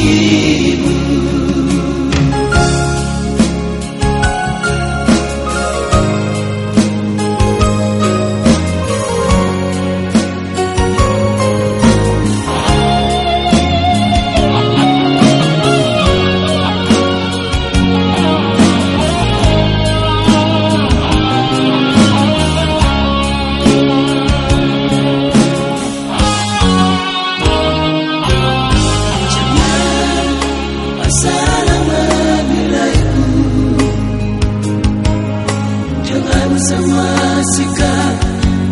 You. semua sikap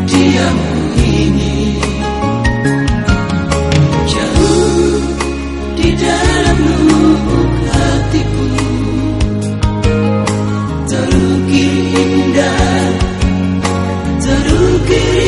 diam ini. Jauh di dalam lubuk hatiku Terukir indah Terukir